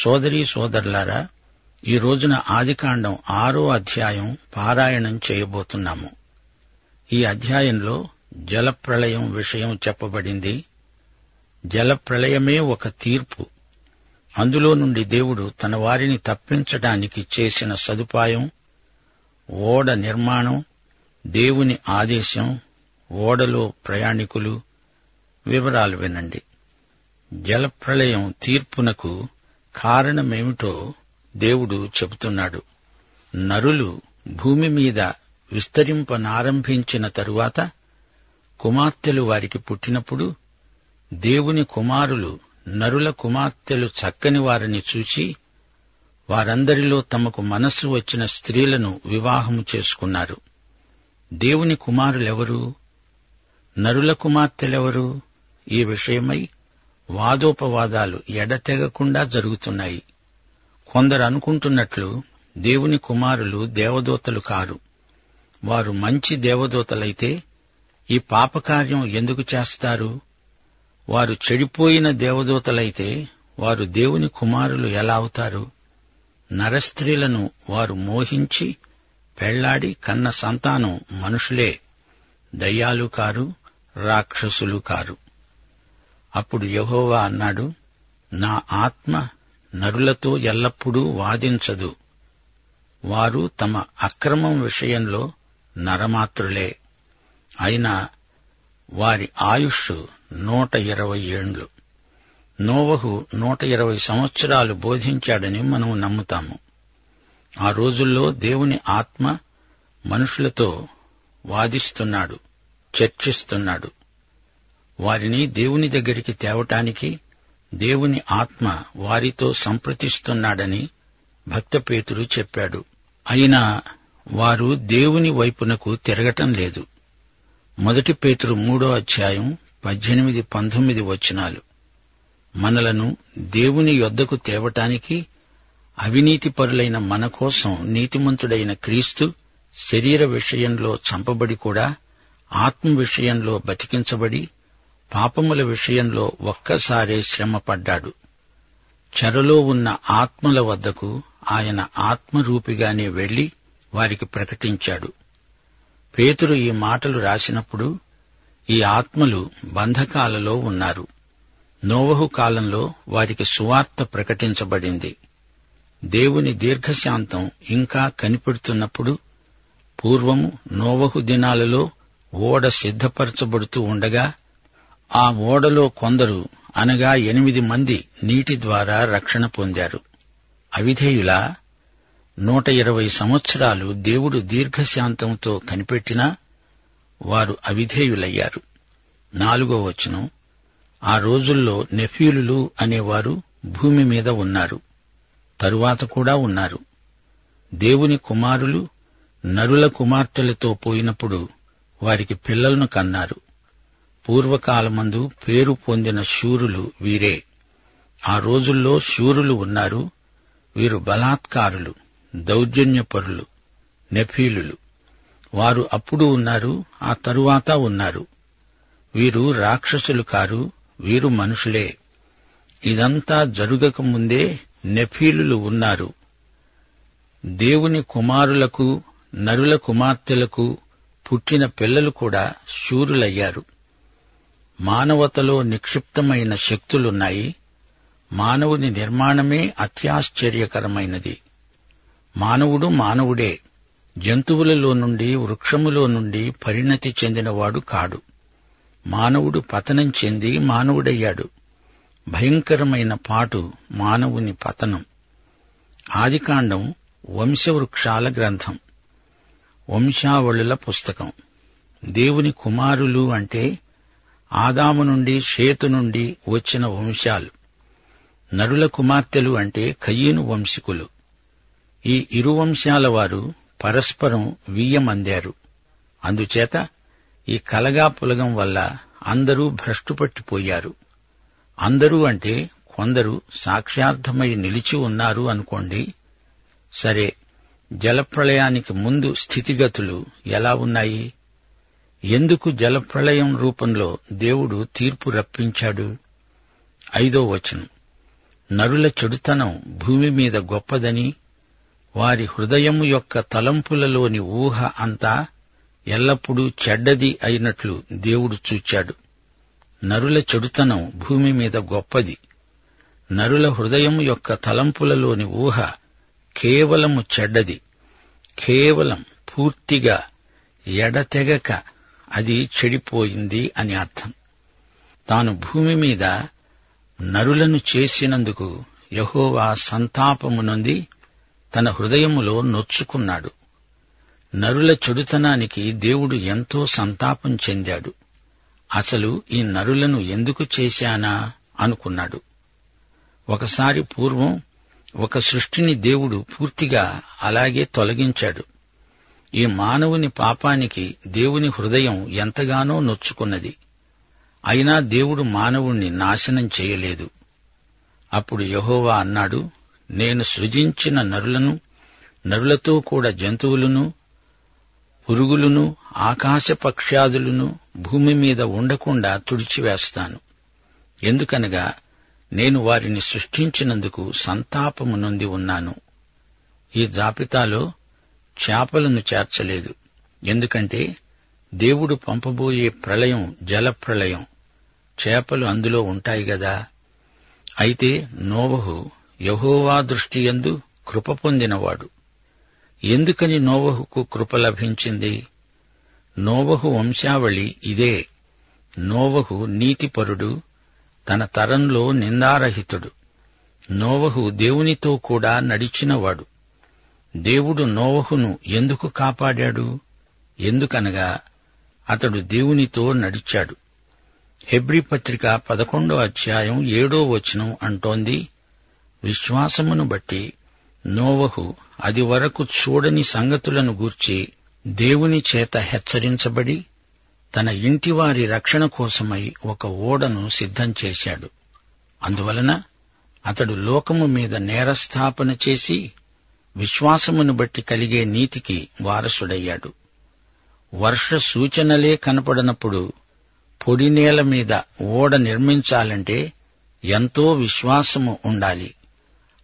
సోదరీ సోదరులారా ఈ రోజున ఆదికాండం ఆరో అధ్యాయం పారాయణం చేయబోతున్నాము. ఈ అధ్యాయంలో జలప్రళయం విషయం చెప్పబడింది. జలప్రళయమే ఒక తీర్పు. అందులో నుండి దేవుడు తన వారిని తప్పించడానికి చేసిన సదుపాయం ఓడ నిర్మాణం దేవుని ఆదేశం ఓడలో ప్రయాణికులు వివరాలు వినండి. జలప్రళయం తీర్పునకు కారణమేమిటో దేవుడు చెబుతున్నాడు. నరులు భూమి మీద విస్తరింపనారంభించిన తరువాత కుమార్తెలు వారికి పుట్టినప్పుడు దేవుని కుమారులు నరుల కుమార్తెలు చక్కని వారిని చూచి వారందరిలో తమకు మనస్సు వచ్చిన స్త్రీలను వివాహము చేసుకున్నారు. దేవుని కుమారులెవరు? నరుల కుమార్తెలెవరు? ఈ విషయమై వాదోపవాదాలు ఎడతెగకుండా జరుగుతున్నాయి. కొందరు అనుకుంటున్నట్లు దేవుని కుమారులు దేవదూతలు కారు. వారు మంచి దేవదూతలైతే ఈ పాపకార్యం ఎందుకు చేస్తారు? వారు చెడిపోయిన దేవదూతలైతే వారు దేవుని కుమారులు ఎలా అవుతారు? నరస్త్రీలను వారు మోహించి పెళ్ళాడి కన్న సంతానం మనుషులే. దయ్యాలు కారు రాక్షసులు కారు. అప్పుడు యహోవా అన్నాడు నా ఆత్మ నరులతో ఎల్లప్పుడూ వాదించదు. వారు తమ అక్రమం విషయంలో నరమాత్రులే. అయినా వారి ఆయుష్ నూట ఇరవై ఏండ్లు. నోవహు నూట ఇరవై సంవత్సరాలు బోధించాడని మనం నమ్ముతాము. ఆ రోజుల్లో దేవుని ఆత్మ మనుషులతో వాదిస్తున్నాడు చర్చిస్తున్నాడు. వారిని దేవుని దగ్గరికి తేవటానికి దేవుని ఆత్మ వారితో సంప్రతిస్తున్నాడని భక్తపేతుడు చెప్పాడు. అయినా వారు దేవుని వైపునకు తిరగటం లేదు. మొదటి పేతురు మూడో అధ్యాయం పద్దెనిమిది పంతొమ్మిది వచనాలు. మనలను దేవుని యొద్దకు తేవటానికి అవినీతిపరులైన మన కోసం నీతిమంతుడైన క్రీస్తు శరీర విషయంలో చంపబడి కూడా ఆత్మ విషయంలో బతికించబడి పాపముల విషయంలో ఒక్కసారే శ్రమపడ్డాడు. చెరలో ఉన్న ఆత్మల వద్దకు ఆయన ఆత్మరూపిగానే వెళ్ళి వారికి ప్రకటించాడు. పేతురు ఈ మాటలు రాసినప్పుడు ఈ ఆత్మలు బంధకాలలో ఉన్నారు. నోవహు కాలంలో వారికి సువార్త ప్రకటించబడింది. దేవుని దీర్ఘశాంతం ఇంకా కనిపెడుతున్నప్పుడు పూర్వము నోవహు దినాలలో ఓడ సిద్ధపరచబడుతూ ఉండగా ఆ ఓడలో కొందరు అనగా ఎనిమిది మంది నీటి ద్వారా రక్షణ పొందారు. అవిధేయుల నూట ఇరవై సంవత్సరాలు దేవుడు దీర్ఘశాంతంతో కనిపెట్టినా వారు అవిధేయులయ్యారు. నాలుగో వచనం ఆ రోజుల్లో నెఫ్యూలులు అనేవారు భూమి మీద ఉన్నారు తరువాత కూడా ఉన్నారు. దేవుని కుమారులు నరుల కుమార్తెలతో పోయినప్పుడు వారికి పిల్లలను కన్నారు. పూర్వకాలమందు పేరు పొందిన శూరులు వీరే. ఆ రోజుల్లో శూరులు ఉన్నారు. వీరు బలాత్కారులు దౌర్జన్యపరులు నెఫీలులు. వారు అప్పుడు ఉన్నారు ఆ తరువాత ఉన్నారు. వీరు రాక్షసులు కారు వీరు మనుషులే. ఇదంతా జరుగకముందే నెఫీలులు ఉన్నారు. దేవుని కుమారులకు నరుల కుమార్తెలకు పుట్టిన పిల్లలు కూడా శూరులయ్యారు. మానవతలో నిక్షిప్తమైన శక్తులున్నాయి. మానవుని నిర్మాణమే అత్యాశ్చర్యకరమైనది. మానవుడు మానవుడే. జంతువులలో నుండి వృక్షములో నుండి పరిణతి చెందినవాడు కాడు. మానవుడు పతనం చెంది మానవుడయ్యాడు. భయంకరమైన పాటు మానవుని పతనం. ఆదికాండం వంశవృక్షాల గ్రంథం. వంశావళుల పుస్తకం. దేవుని కుమారులు అంటే ఆదాము నుండి షేతు నుండి వచ్చిన వంశాలు. నరుల కుమార్తెలు అంటే కయ్యను వంశికులు. ఈ ఇరు వంశాల వారు పరస్పరం వీయమందారు. అందుచేత ఈ కలగా పులగం వల్ల అందరూ భ్రష్టుపట్టిపోయారు. అందరూ అంటే కొందరు సాక్ష్యార్థమై నిలిచి ఉన్నారు అనుకోండి. సరే జలప్రళయానికి ముందు స్థితిగతులు ఎలా ఉన్నాయి? ఎందుకు జలప్రళయం రూపంలో దేవుడు తీర్పు రప్పించాడు? ఐదో వచనం. నరుల చెడుతనం భూమి మీద గొప్పదని వారి హృదయం యొక్క తలంపులలోని ఊహ అంతా ఎల్లప్పుడూ చెడ్డది అయినట్లు దేవుడు చూచాడు. నరుల చెడుతనం భూమి మీద గొప్పది. నరుల హృదయం యొక్క తలంపులలోని ఊహ కేవలము చెడ్డది. కేవలం పూర్తిగా ఎడతెగక అది చెడిపోయింది అని అర్థం. తాను భూమి మీద నరులను చేసినందుకు యహోవా సంతాపము నొంది తన హృదయములో నొచ్చుకున్నాడు. నరుల చెడుతనానికి దేవుడు ఎంతో సంతాపం చెందాడు. అసలు ఈ నరులను ఎందుకు చేశానా అనుకున్నాడు. ఒకసారి పూర్వం ఒక సృష్టిని దేవుడు పూర్తిగా అలాగే తొలగించాడు. ఈ మానవుని పాపానికి దేవుని హృదయం ఎంతగానో నొచ్చుకున్నది. అయినా దేవుడు మానవుణ్ణి నాశనం చేయలేదు. అప్పుడు యహోవా అన్నాడు నేను సృజించిన నరులను నరులతో కూడా జంతువులను పురుగులను ఆకాశ పక్ష్యాదులను భూమి మీద ఉండకుండా తుడిచివేస్తాను. ఎందుకనగా నేను వారిని సృష్టించినందుకు సంతాపము నొంది ఉన్నాను. ఈ జాబితాలో చేపలను చేర్చలేదు. ఎందుకంటే దేవుడు పంపబోయే ప్రళయం జలప్రళయం. చేపలు అందులో ఉంటాయి గదా. అయితే నోవహు యహోవా దృష్టియందు కృప పొందినవాడు. ఎందుకని నోవహుకు కృప లభించింది? నోవహు వంశావళి ఇదే. నోవహు నీతిపరుడు తన తరంలో నిందారహితుడు. నోవహు దేవునితో కూడా నడిచినవాడు. దేవుడు నోవహును ఎందుకు కాపాడాడు? ఎందుకనగా అతడు దేవునితో నడిచాడు. హెబ్రి పత్రిక పదకొండో అధ్యాయం ఏడో వచనం అంటోంది విశ్వాసమును బట్టి నోవహు అది వరకు చూడని సంగతులను గూర్చి దేవుని చేత హెచ్చరించబడి తన ఇంటివారి రక్షణ కోసమై ఒక ఓడను సిద్ధం చేశాడు. అందువలన అతడు లోకము మీద నేరస్థాపన చేసి విశ్వాసమును బట్టి కలిగే నీతికి వారసుడయ్యాడు. వర్ష సూచనలే కనపడనప్పుడు పొడి నేల మీద ఓడ నిర్మించాలంటే ఎంతో విశ్వాసము ఉండాలి.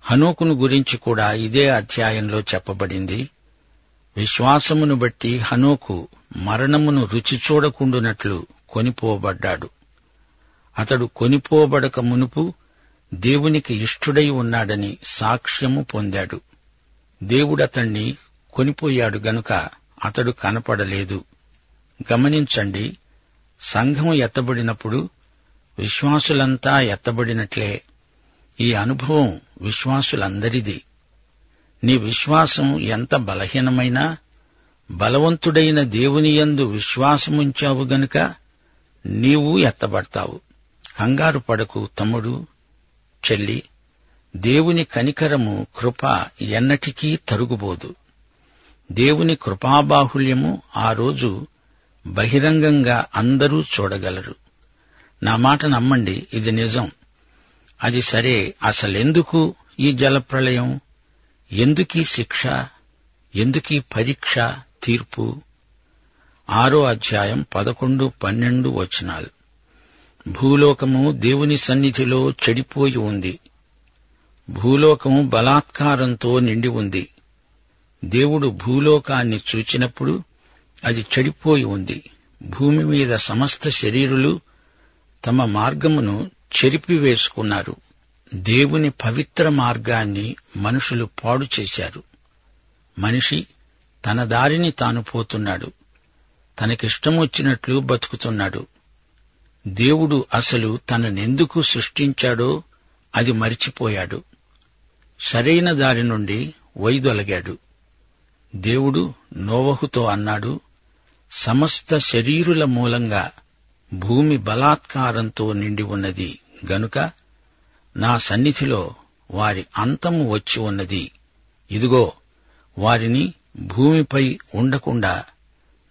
హనోకును గురించి కూడా ఇదే అధ్యాయంలో చెప్పబడింది. విశ్వాసమును బట్టి హనోకు మరణమును రుచి చూడకుండునట్లు కొనిపోబడ్డాడు. అతడు కొనిపోబడక మునుపు దేవునికి ఇష్టుడై ఉన్నాడని సాక్ష్యము పొందాడు. దేవుడతణ్ణి కొనిపోయాడు గనుక అతడు కనపడలేదు. గమనించండి సంఘం ఎత్తబడినప్పుడు విశ్వాసులంతా ఎత్తబడినట్లే. ఈ అనుభవం విశ్వాసులందరిది. నీ విశ్వాసం ఎంత బలహీనమైనా బలవంతుడైన దేవునియందు విశ్వాసముంచావు గనుక నీవు ఎత్తబడతావు. కంగారు పడకు తమ్ముడు చెల్లి. దేవుని కనికరము కృప ఎన్నటికీ తరుగుబోదు. దేవుని కృపాబాహుల్యము ఆ రోజు బహిరంగంగా అందరూ చూడగలరు. నా మాట నమ్మండి ఇది నిజం. అది సరే అసలెందుకు ఈ జలప్రళయం ఎందుకీ శిక్ష? ఎందుకీ పరీక్ష తీర్పు? ఆరో అధ్యాయం పదకొండు పన్నెండు వచనాలు. భూలోకము దేవుని సన్నిధిలో చెడిపోయి ఉంది. భూలోకము బలాత్కారంతో నిండి ఉంది. దేవుడు భూలోకాన్ని చూచినప్పుడు అది చెడిపోయి ఉంది. భూమి మీద సమస్త శరీరులు తమ మార్గమును చెరిపివేసుకున్నారు. దేవుని పవిత్ర మార్గాన్ని మనుషులు పాడు చేశారు. మనిషి తన దారిని తాను పోతున్నాడు. తనకిష్టమొచ్చినట్లు బతుకుతున్నాడు. దేవుడు అసలు తననెందుకు సృష్టించాడో అది మరిచిపోయాడు. సరైన దారి నుండి వైదొలగాడు. దేవుడు నోవహుతో అన్నాడు సమస్త శరీరుల మూలంగా భూమి బలాత్కారంతో నిండి ఉన్నది గనుక నా సన్నిధిలో వారి అంతము వచ్చి ఉన్నది. ఇదిగో వారిని భూమిపై ఉండకుండా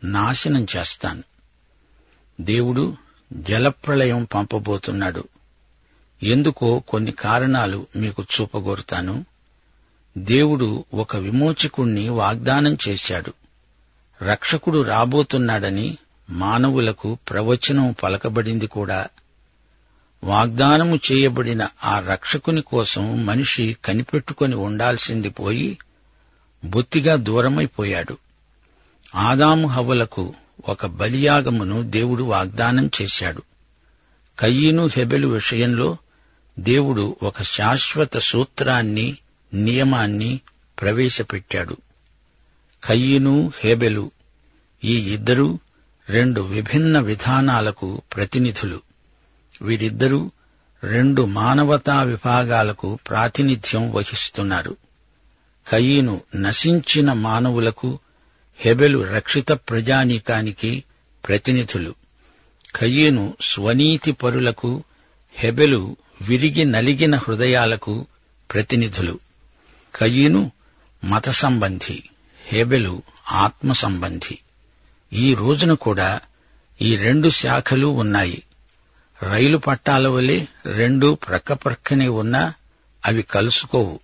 నాశనం చేస్తాను. దేవుడు జలప్రళయం పంపబోతున్నాడు. ఎందుకో కొన్ని కారణాలు మీకు చూపగోరుతాను. దేవుడు ఒక విమోచకుణ్ణి వాగ్దానం చేశాడు. రక్షకుడు రాబోతున్నాడని మానవులకు ప్రవచనం పలకబడింది కూడా. వాగ్దానము చేయబడిన ఆ రక్షకుని కోసం మనిషి కనిపెట్టుకొని ఉండాల్సింది పోయి బొత్తిగా దూరమైపోయాడు. ఆదాము హవ్వలకు ఒక బలియాగమును దేవుడు వాగ్దానం చేశాడు. కయ్యీను హెబెలు విషయంలో దేవుడు ఒక శాశ్వత సూత్రాన్ని నియమాన్ని ప్రవేశపెట్టాడు. కయ్యను హేబెలు ఈ ఇద్దరూ రెండు విభిన్న విధానాలకు ప్రతినిధులు. వీరిద్దరూ రెండు మానవతా విభాగాలకు ప్రాతినిధ్యం వహిస్తున్నారు. కయీను నశించిన మానవులకు హెబెలు రక్షిత ప్రజానీకానికి ప్రతినిధులు. కయీను స్వనీతి పరులకు హెబెలు విరిగి నలిగిన హృదయాలకు ప్రతినిధులు. కయీను మత సంబంధి హెబెలు ఆత్మ సంబంధి ఈ రోజున కూడా ఈ రెండు శాఖలు ఉన్నాయి. రైలు పట్టాల వలె రెండు ప్రక్కప్రక్కనే ఉన్నా అవి కలుసుకోవు.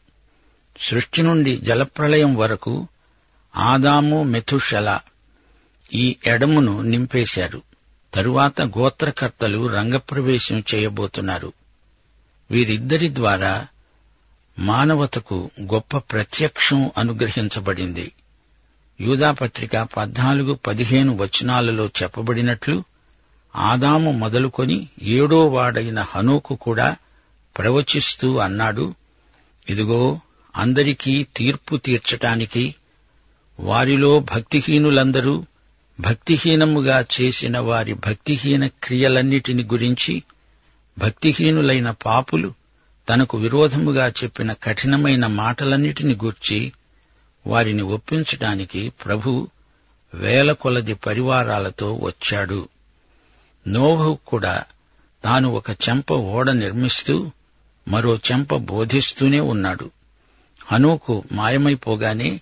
సృష్టి నుండి జలప్రళయం వరకు ఆదాము మెథుషల ఈ ఎడమును నింపేశారు. తరువాత గోత్రకర్తలు రంగప్రవేశం చేయబోతున్నారు. వీరిద్దరి ద్వారా మానవతకు గొప్ప ప్రత్యక్షం అనుగ్రహించబడింది. యూదాపత్రిక పద్నాలుగు పదిహేను వచనాలలో చెప్పబడినట్లు ఆదాము మొదలుకొని ఏడో వాడైన హనోకు కూడా ప్రవచిస్తూ అన్నాడు ఇదిగో అందరికీ తీర్పు తీర్చటానికి వారిలో భక్తిహీనులందరూ భక్తిహీనముగా చేసిన వారి భక్తిహీన క్రియలన్నిటిని గురించి భక్తిహీనులైన పాపులు తనకు విరోధముగా చెప్పిన కఠినమైన మాటలన్నిటిని గూర్చి వారిని ఒప్పించటానికి ప్రభు వేల కొలది పరివారాలతో వచ్చాడు. నోవహు కూడా తాను ఒక చెంప ఓడ నిర్మిస్తూ మరో చెంప బోధిస్తూనే ఉన్నాడు. హనుకు మాయమైపోగానే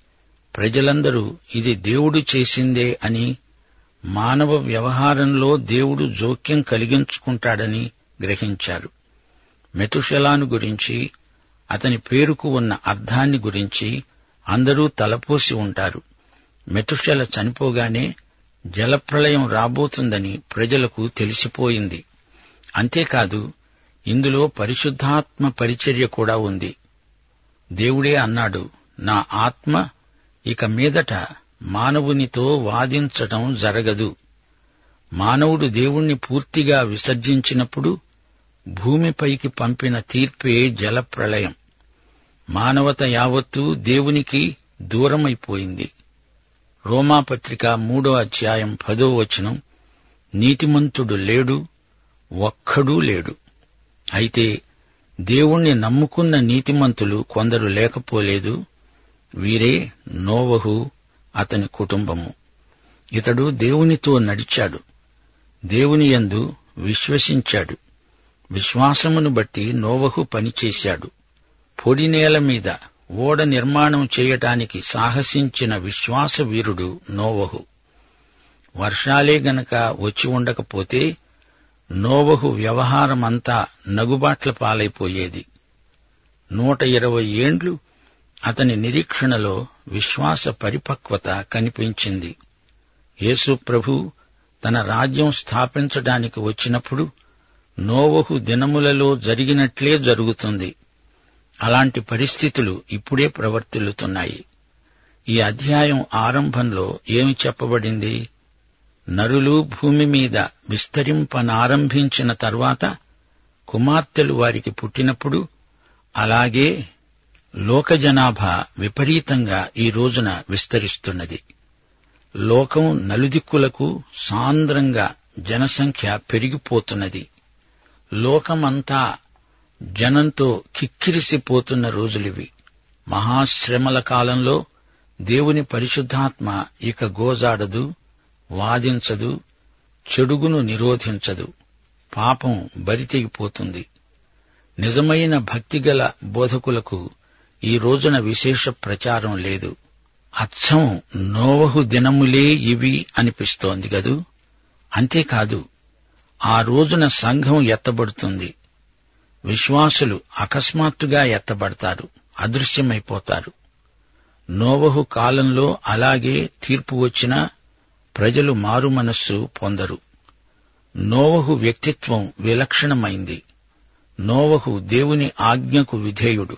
ప్రజలందరూ ఇది దేవుడు చేసిందే అని మానవ వ్యవహారంలో దేవుడు జోక్యం కలిగించుకుంటాడని గ్రహించారు. మెతుషలాను గురించి అతని పేరుకు ఉన్న అర్థాన్ని గురించి అందరూ తలపోసి ఉంటారు. మెతుషల చనిపోగానే జలప్రళయం రాబోతుందని ప్రజలకు తెలిసిపోయింది. అంతేకాదు ఇందులో పరిశుద్ధాత్మ పరిచర్య కూడా ఉంది. దేవుడే అన్నాడు నా ఆత్మ ఇక మీదట మానవునితో వాదించటం జరగదు. మానవుడు దేవుణ్ణి పూర్తిగా విసర్జించినప్పుడు భూమిపైకి పంపిన తీర్పే జలప్రళయం మానవత యావత్తూ దేవునికి దూరమైపోయింది. రోమాపత్రిక మూడో అధ్యాయం పదో వచనం నీతిమంతుడు లేడు ఒక్కడూ లేడు. అయితే దేవుణ్ణి నమ్ముకున్న నీతిమంతులు కొందరు లేకపోలేదు వీరే నోవహు అతని కుటుంబము. ఇతడు దేవునితో నడిచాడు దేవుని యందు విశ్వసించాడు. విశ్వాసమును బట్టి నోవహు పనిచేశాడు. పొడి నేల మీద ఓడ నిర్మాణం చేయటానికి సాహసించిన విశ్వాస వీరుడు నోవహు. వర్షాలే గనక వచ్చి ఉండకపోతే నోవహు వ్యవహారమంతా నగుబాట్ల పాలైపోయేది. నూట ఇరవై ఏండ్లు అతని నిరీక్షణలో విశ్వాస పరిపక్వత కనిపించింది. యేసు ప్రభు తన రాజ్యం స్థాపించడానికి వచ్చినప్పుడు నోవహు దినములలో జరిగినట్లే జరుగుతుంది. అలాంటి పరిస్థితులు ఇప్పుడే ప్రవర్తిల్లుతున్నాయి. ఈ అధ్యాయం ఆరంభంలో ఏమి చెప్పబడింది? నరులు భూమి మీద విస్తరింపనారంభించిన తర్వాత కుమార్తెలు వారికి పుట్టినప్పుడు అలాగే లోక జనాభా విపరీతంగా ఈ రోజున విస్తరిస్తున్నది. లోకం నలుదిక్కులకు సాంద్రంగా జనసంఖ్య పెరిగిపోతున్నది. లోకమంతా జనంతో కిక్కిరిసిపోతున్న రోజులివి. మహాశ్రమల కాలంలో దేవుని పరిశుద్ధాత్మ ఇక గోజాడదు వాదించదు చెడుగును నిరోధించదు. పాపం బరితెగిపోతుంది. నిజమైన భక్తిగల బోధకులకు ఈ రోజున విశేష ప్రచారం లేదు. అచ్చం నోవహు దినములే ఇవి అనిపిస్తోంది గదు. అంతేకాదు ఆ రోజున సంఘం ఎత్తబడుతుంది. విశ్వాసులు అకస్మాత్తుగా ఎత్తబడతారు అదృశ్యమైపోతారు. నోవహు కాలంలో అలాగే తీర్పు వచ్చినా ప్రజలు మారుమనస్సు పొందరు. నోవహు వ్యక్తిత్వం విలక్షణమైంది. నోవహు దేవుని ఆజ్ఞకు విధేయుడు.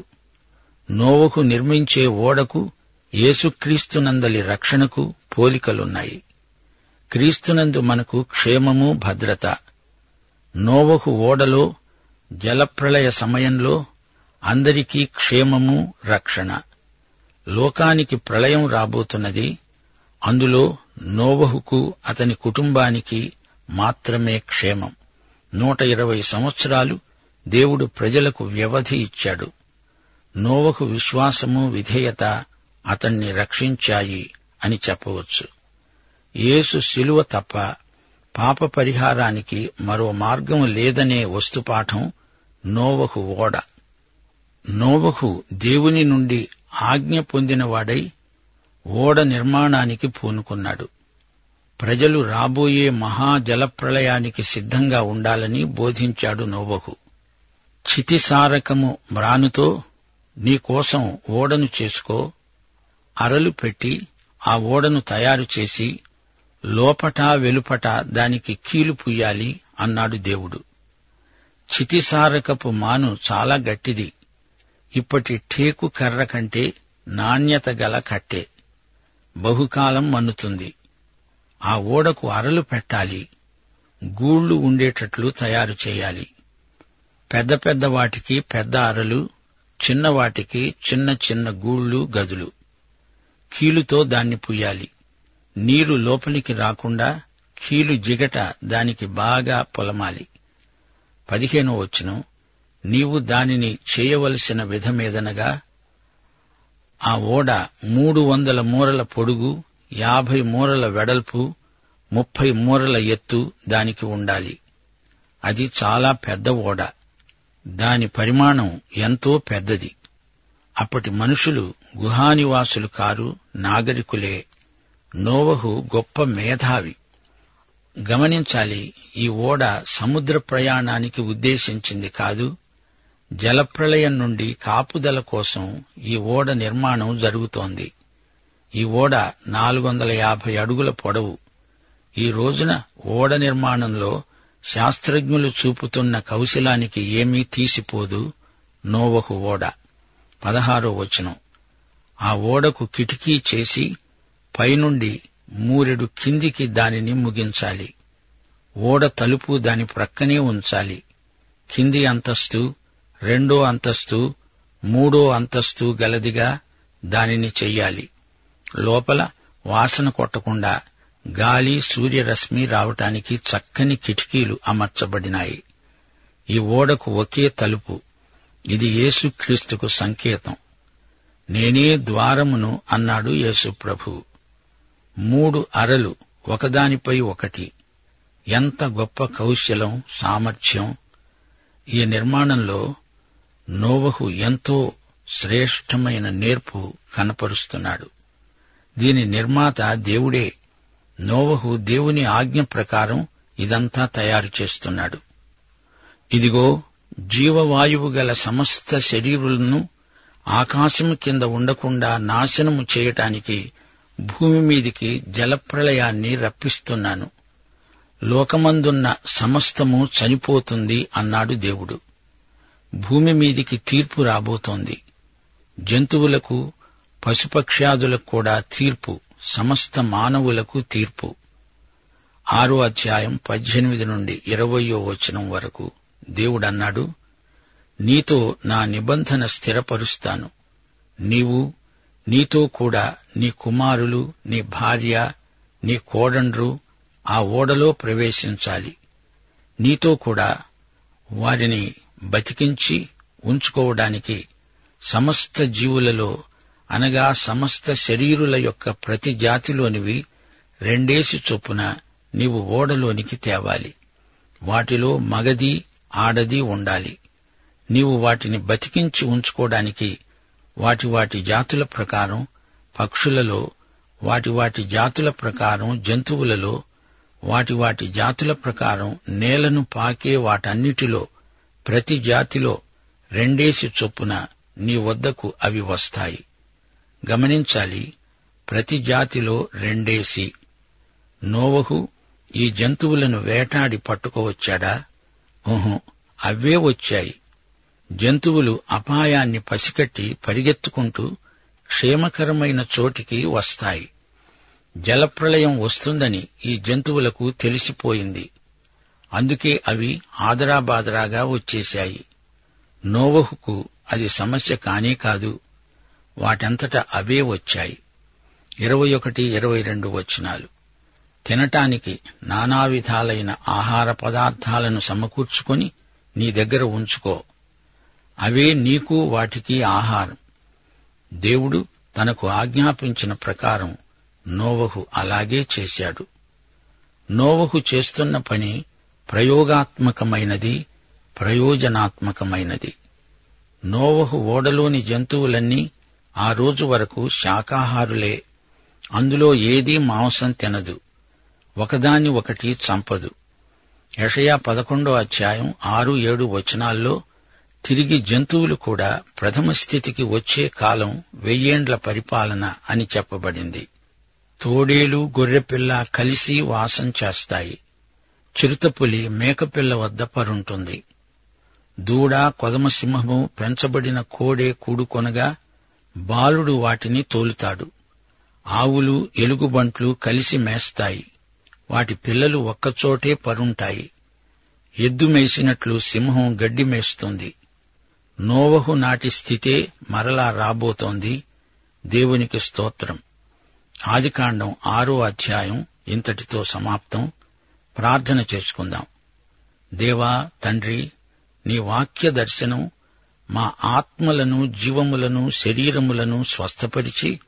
నోవహు నిర్మించే ఓడకు యేసుక్రీస్తునందలి రక్షణకు పోలికలున్నాయి. క్రీస్తునందు మనకు క్షేమము భద్రత నోవహు ఓడలో జలప్రళయ సమయంలో అందరికీ క్షేమము రక్షణ. లోకానికి ప్రళయం రాబోతున్నది. అందులో నోవహుకు అతని కుటుంబానికి మాత్రమే క్షేమం. నూట ఇరవై సంవత్సరాలు దేవుడు ప్రజలకు వ్యవధి ఇచ్చాడు. నోవహు విశ్వాసము విధేయత అతన్ని రక్షించాయి అని చెప్పవచ్చు. యేసు శిలువ తప్ప పాప పరిహారానికి మరో మార్గం లేదనే వస్తుపాఠం నోవహు ఓడ. నోవహు దేవుని నుండి ఆజ్ఞ పొందినవాడై ఓడ నిర్మాణానికి పూనుకున్నాడు. ప్రజలు రాబోయే మహాజలప్రళయానికి సిద్ధంగా ఉండాలని బోధించాడు నోవహు. చితిసారకము మ్రానుతో నీకోసం ఓడను చేసుకో. అరలు పెట్టి ఆ ఓడను తయారు చేసి లోపట వెలుపట దానికి కీలు పుయ్యాలి అన్నాడు దేవుడు. చితిసారకపు మాను చాలా గట్టిది. ఇప్పటి టేకు కర్ర కంటే నాణ్యత గల కట్టే. బహుకాలం మన్నుతుంది. ఆ ఓడకు అరలు పెట్టాలి. గూళ్ళు ఉండేటట్లు తయారు చేయాలి. పెద్ద పెద్ద వాటికి పెద్ద అరలు చిన్నవాటికి చిన్న చిన్న గూళ్ళు గదులు. కీలుతో దాన్ని పుయ్యాలి. నీరు లోపలికి రాకుండా కీలు జిగట దానికి బాగా పొలమాలి. పదిహేనో వచ్చును నీవు దానిని చేయవలసిన విధమేదనగా ఆ ఓడ మూడు వందల మూరల పొడుగు యాభై మూరల వెడల్పు ముప్పై మూరల ఎత్తు దానికి ఉండాలి. అది చాలా పెద్ద ఓడ. దాని పరిమాణం ఎంతో పెద్దది. అప్పటి మనుషులు గుహానివాసులు కారు నాగరికులే. నోవహు గొప్ప మేధావి. గమనించాలి ఈ ఓడ సముద్ర ప్రయాణానికి ఉద్దేశించింది కాదు జలప్రళయం నుండి కాపుదల కోసం ఈ ఓడ నిర్మాణం జరుగుతోంది. ఈ ఓడ నాలుగు వందల యాభై అడుగుల పొడవు. ఈ రోజున ఓడ నిర్మాణంలో శాస్త్రజ్ఞులు చూపుతున్న కౌశలానికి ఏమీ తీసిపోదు నోవహు ఓడ. పదహారో వచనం. ఆ ఓడకు కిటికీ చేసి పైనుండి మూరెడు కిందికి దానిని ముగించాలి. ఓడ తలుపు దాని ప్రక్కనే ఉంచాలి. కింది అంతస్తు రెండో అంతస్తు మూడో అంతస్తు గలదిగా దానిని చెయ్యాలి. లోపల వాసన కొట్టకుండా గాలి సూర్యరశ్మి రావటానికి చక్కని కిటికీలు అమర్చబడినాయి. ఈ ఓడకు ఒకే తలుపు. ఇది యేసుక్రీస్తుకు సంకేతం. నేనే ద్వారమును అన్నాడు యేసు ప్రభు మూడు అరలు ఒకదానిపై ఒకటి. ఎంత గొప్ప కౌశలం సామర్థ్యం. ఈ నిర్మాణంలో నోవహు ఎంతో శ్రేష్టమైన నేర్పు కనపరుస్తున్నాడు. దీని నిర్మాత దేవుడే. నోవహు దేవుని ఆజ్ఞ ప్రకారం ఇదంతా తయారు చేస్తున్నాడు. ఇదిగో జీవవాయువు గల సమస్త శరీరులను ఆకాశము కింద ఉండకుండా నాశనము చేయటానికి భూమి మీదికి జలప్రళయాన్ని రప్పిస్తున్నాను. లోకమందున్న సమస్తము చనిపోతుంది అన్నాడు దేవుడు. భూమి మీదికి తీర్పు రాబోతోంది. జంతువులకు పశుపక్ష్యాదులకు కూడా తీర్పు సమస్త మానవులకు తీర్పు. ఆరో అధ్యాయం పద్దెనిమిది నుండి ఇరవయో వచనం వరకు దేవుడన్నాడు నీతో నా నిబంధన స్థిరపరుస్తాను. నీవు నీతో కూడా నీ కుమారులు నీ భార్య నీ కోడండ్రు ఆ ఓడలో ప్రవేశించాలి. నీతో కూడా వారిని బతికించి ఉంచుకోవడానికి సమస్త జీవులలో అనగా సమస్త శరీరుల యొక్క ప్రతి జాతిలోనివి రెండేసి చొప్పున నీవు ఓడలోనికి తేవాలి. వాటిలో మగది ఆడది ఉండాలి. నీవు వాటిని బతికించి ఉంచుకోవడానికి వాటి వాటి జాతుల ప్రకారం పక్షులలో వాటి వాటి జాతుల ప్రకారం జంతువులలో వాటి వాటి జాతుల ప్రకారం నేలను పాకే వాటన్నిటిలో ప్రతి జాతిలో రెండేసి చొప్పున నీ వద్దకు అవి వస్తాయి. గమనించాలి ప్రతి జాతిలో రెండేసి. నోవహు ఈ జంతువులను వేటాడి పట్టుకోవచ్చాడా? ఊహు అవే వచ్చాయి. జంతువులు అపాయాన్ని పసికట్టి పరిగెత్తుకుంటూ క్షేమకరమైన చోటికి వస్తాయి. జలప్రళయం వస్తుందని ఈ జంతువులకు తెలిసిపోయింది. అందుకే అవి ఆదరాబాదరాగా వచ్చేశాయి. నోవహుకు అది సమస్య కానే కాదు. వాటంతట అవే వచ్చాయి. ఇరవై ఒకటి ఇరవై రెండు వచనాలు. తినటానికి నానా విధాలైన ఆహార పదార్థాలను సమకూర్చుకొని నీ దగ్గర ఉంచుకో. అవే నీకు వాటికి ఆహారం. దేవుడు తనకు ఆజ్ఞాపించిన ప్రకారం నోవహు అలాగే చేశాడు. నోవహు చేస్తున్న పని ప్రయోగాత్మకమైనది ప్రయోజనాత్మకమైనది. నోవహు ఓడలోని జంతువులన్నీ ఆ రోజు వరకు శాకాహారులే. అందులో ఏదీ మాంసం తినదు. ఒకదాన్ని ఒకటి చంపదు. యషయా పదకొండో అధ్యాయం ఆరు ఏడు వచనాల్లో తిరిగి జంతువులు కూడా ప్రథమ స్థితికి వచ్చే కాలం వెయ్యేండ్ల పరిపాలన అని చెప్పబడింది. తోడేలు గొర్రెపిల్ల కలిసి వాసం చేస్తాయి. చిరుతపులి మేకపిల్ల వద్ద పరుంటుంది. దూడ కొదమసింహము పెంచబడిన కోడే కూడుకొనగా బాలుడు వాటిని తోలుతాడు. ఆవులు ఎలుగుబంట్లు కలిసి మేస్తాయి. వాటి పిల్లలు ఒక్కచోటే పరుంటాయి. ఎద్దు మేసినట్లు సింహం గడ్డి మేస్తుంది. నోవహు నాటి స్థితే మరలా రాబోతోంది దేవునికి స్తోత్రం. ఆదికాండం ఆరో అధ్యాయం ఇంతటితో సమాప్తం. ప్రార్థన చేసుకుందాం. దేవా తండ్రి నీ వాక్య దర్శనం మా ఆత్మలను జీవములను శరీరములను స్వస్థపరిచి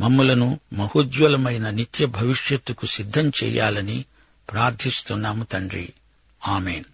మమ్ములను మహోజ్వలమైన నిత్య భవిష్యత్తుకు సిద్ధం చేయాలని ప్రార్థిస్తున్నాము తండ్రి. ఆమెన్.